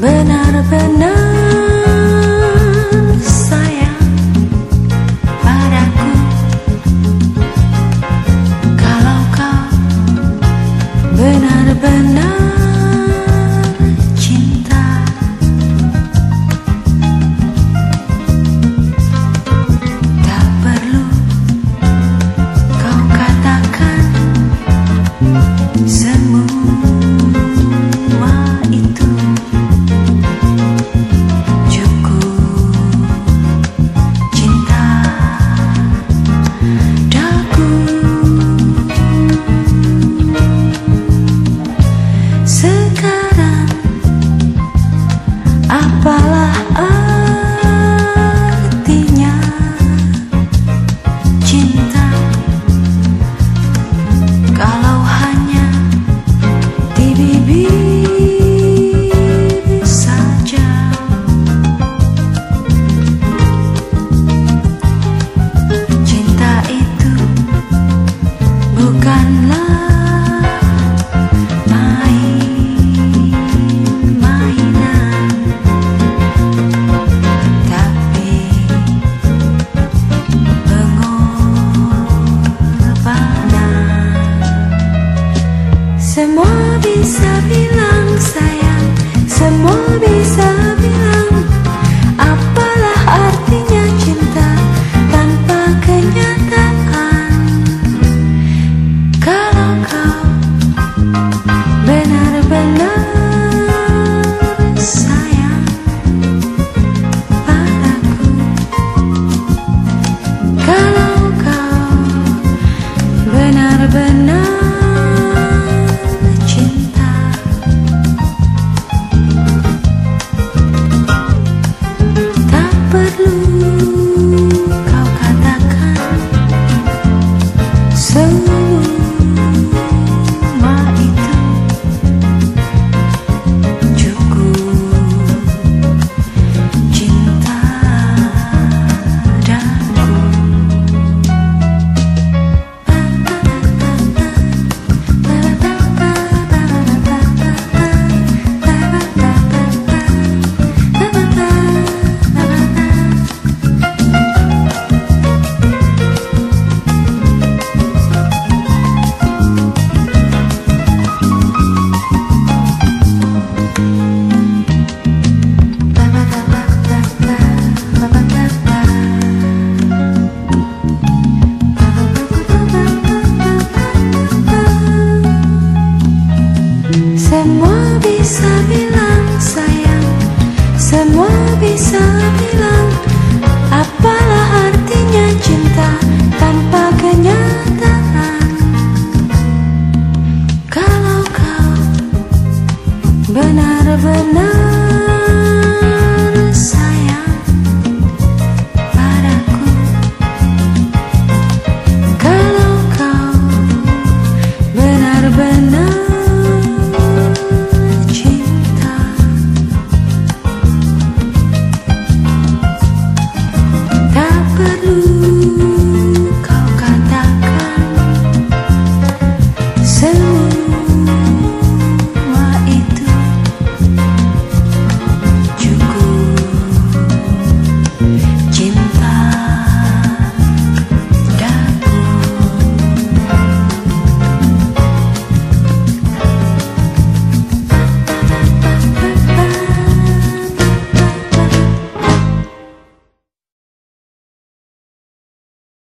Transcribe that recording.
benar-benar the night Semua bisa bila bisa bilang sayang. Semua bisa